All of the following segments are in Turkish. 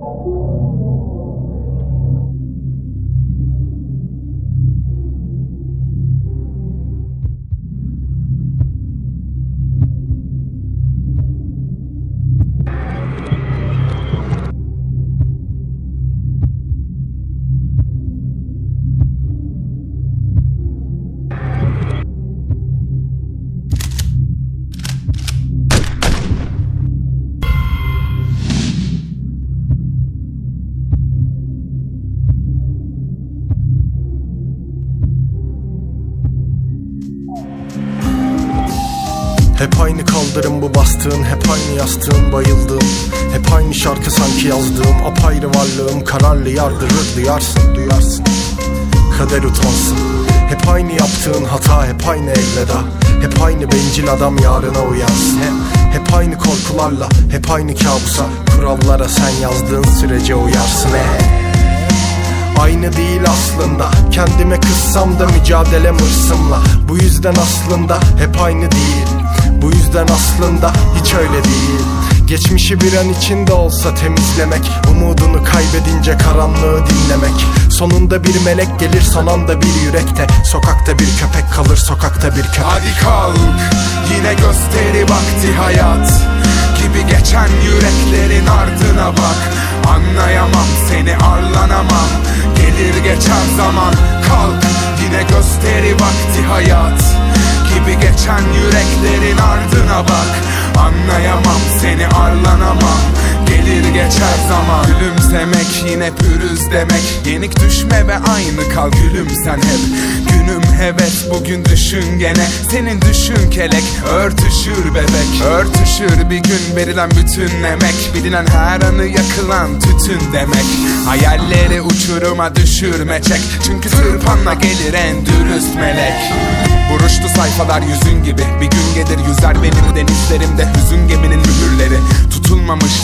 うん。Hep aynı kaldırım bu bastığın Hep aynı yastığın bayıldığım. Hep aynı şarkı sanki yazdığım Apayrı varlığım kararlı yardırır Duyarsın duyarsın. Kader utansın. Hep aynı yaptığın hata Hep aynı elveda Hep aynı bencil adam yarına uyansın. Hep, hep aynı korkularla Hep aynı kabusa Kurallara sen yazdığın sürece uyarsın. He. Aynı değil aslında. Kendime kızsam da mücadelem hırsımla. Bu yüzden aslında hep aynı değil Bu yüzden aslında hiç öyle değil. Geçmişi bir an içinde olsa temizlemek Umudunu kaybedince karanlığı dinlemek. Sonunda bir melek gelir son anda bir yürekte Sokakta bir köpek kalır sokakta bir köpek. Hadi kalk yine gösteri vakti hayat. Gibi geçen yüreklerin ardına bak. Anlayamam seni arlanamam. Gelir geçer zaman kalk. Yine gösteri vakti hayat Gibi geçen yüreklerin ardına bak. Anlayamam seni arlanamam. Gelir geçer zaman. Gülümsemek yine pürüz demek. Yenik düşme ve aynı kal gülümsen hep. Günüm heves bugün düşün gene. Senin düşün kelek örtüşür bebek. Örtüşür bir gün verilen bütün emek. Bilinen her anı yakılan tütün demek. Hayalleri uçuruma düşürme çek. Çünkü tırpanla gelir en dürüst melek. Buruştu sayfalar yüzün gibi. Bir gün gelir yüzer benim denizlerimde. Hüzün Tutulmamış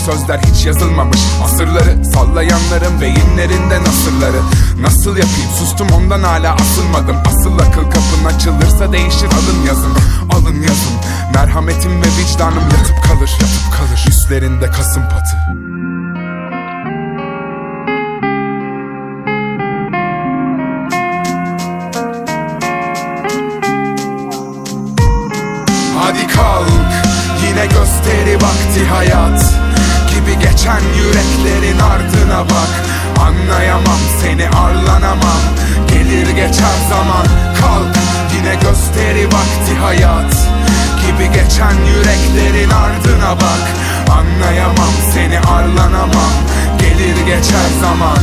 sözler hiç yazılmamış. Asırları sallayanların beyinlerinde nasırları. Nasıl yapayım? Sustum ondan hala asılmadım. Asıl akıl kapın açılırsa değişir. Alın yazın Alın yazın. Merhametim ve vicdanım yatıp kalır. Yatıp kalır. Üstlerinde kasım patı. Hadi kalk. Yine gösteri vakti hayat Gibi geçen yüreklerin ardına bak. Anlayamam seni arlanamam. Gelir geçer zaman kalk. Yine gösteri vakti hayat. Gibi geçen yüreklerin ardına bak. Anlayamam seni arlanamam. Gelir geçer zaman